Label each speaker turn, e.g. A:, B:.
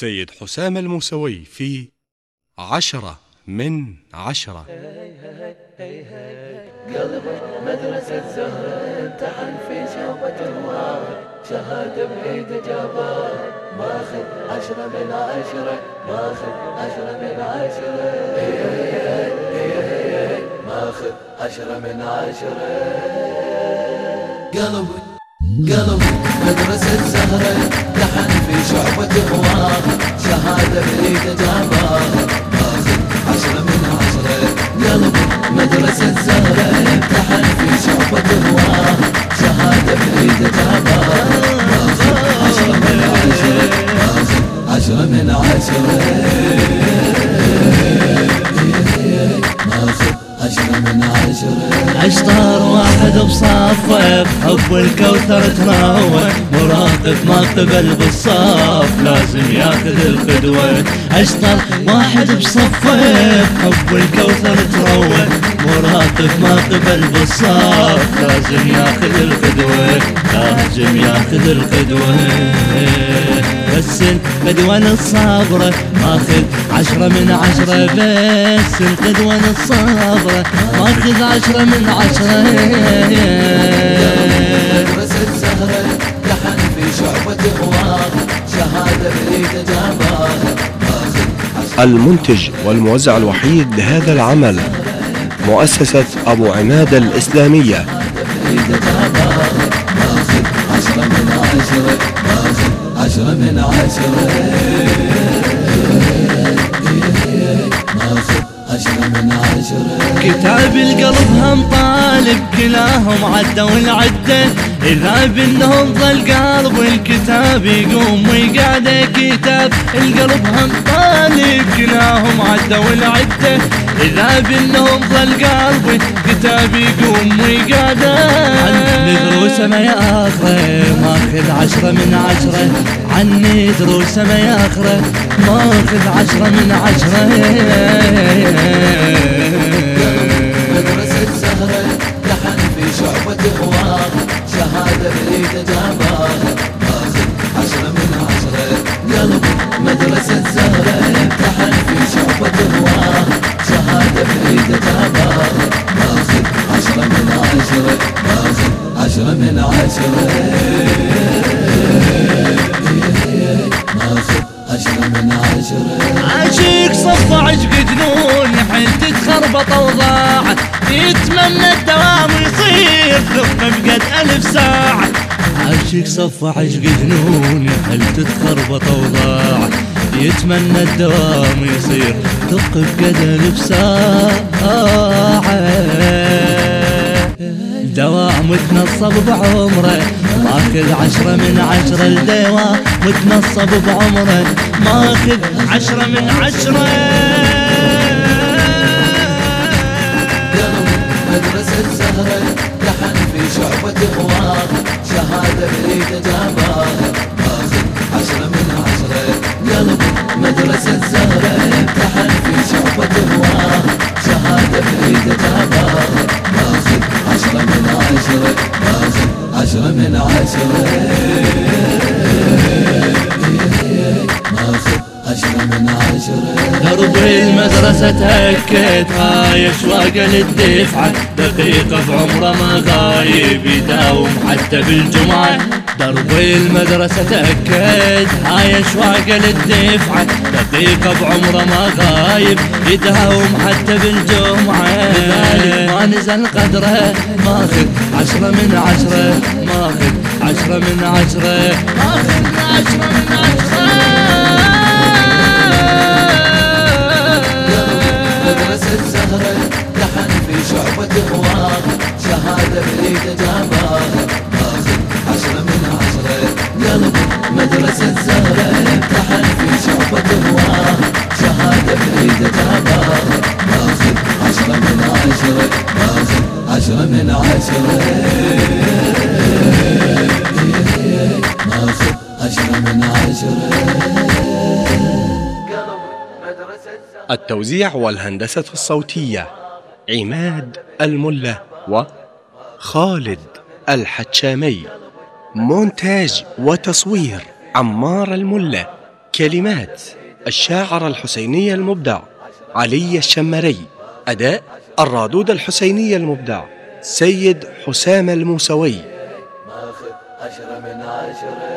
A: سيد حسام الموسوي في عشرة من عشرة.
B: قلب مدرسة زهرة امتحن في شعبة الله شهادة بعيد جابه ماخذ عشرة من عشرة ماخذ عشرة من عشرة ماخذ عشرة من عشرة قلب قلب مدرسة زهرة. شعبة الله شهادة بعيد جابه ماخذ عشرة من عشرة. قلب مدرسة زهرة امتحن في شعبة الله شهادة بعيد جابه ماخذ عشرة من عشرة. ماخذ عشرة من عشرة. ماخذ عشرة من عشرة
C: اشطر واحد بصفه بحب الكوثر تراوى مراقب ما قبل بالصف لازم ياخذ القدوة أشطر واحد بصفه بحب الكوثر تروى. مراقب ما قبل بالصف لازم ياخذ القدوة لازم ياخذ القدوة بس القدوة الصابرة ماخذ عشرة من عشرة بس. القدوة الصابرة ماخذ عشرة من عشرة
A: المنتج والموزع الوحيد لهذا العمل مؤسسة أبو عماد الإسلامية.
B: عشرة من عشرة.
C: كتاب القلب هم طالب كلاهم عدوا العدة. إذا ظل قلب الكتاب يقوم ويقعد كتاب. القلب هم طالب كلاهم عدوا العدة إذا ظل قلب الكتاب يقوم ويقعد. عني دروسه ما ياخره ماخذ عشرة من عشرة. عني دروسه ما ياخره ماخذ عشرة من عشرة.
B: شهادة بريد جابها ماخذ عشرة من عشرة قلب مدرسة زهرة امتحن في شعبة الله شهادة بريد جابها ماخذ عشرة من عشرة ماخذ عشرة من عشرة ماخذ عشرة من عشرة
C: عاشق صف عشق جنون حين تتخربط اوضاعه يتمنى الدوام يصير ثم بقد ألف ساعة. عاشق صف عشق جنون حين تتخربط اوضاعه يتمنى الدوام يصير دق بقد ألف ساعة. دوام متنصب بعمره ماخذ عشرة من عشرة الدوام متنصب بعمره ماخذ عشرة من عشرة.
B: زهرة لحن في شعبة الله شهادة بريد جابها ماخذ عشرة من عشرة قلب مدرسة زهرة امتحن في شعبة الله شهادة بريد جابها ماخذ عشرة من عشرة ماخذ عشرة من عشرة ماخذ عشرة من عشرة
C: درب المدرسة تأكد هاي اشواق للدفعة دقيقة بعمره ما غايب يداوم حتى بالجمعة درب المدرسة تأكد هاي اشواق للدفعة دقيقة بعمره ما غايب يداوم حتى بالجمعة لذلك ما نزل قدره ماخذ عشرة من عشرة ماخذ عشرة من عشرة ماخذ عشرة من عشرة.
B: عشرة عشرة من عشرة عشرة من عشرة
A: التوزيع والهندسة الصوتية عماد الملة وخالد الحتشامي. مونتاج وتصوير عمار الملة كلمات الشاعر الحسيني المبدع علي الشمري. أداء الرادود الحسيني المبدع سيد حسام الموسوي.
B: ماخذ عشرة من عشرة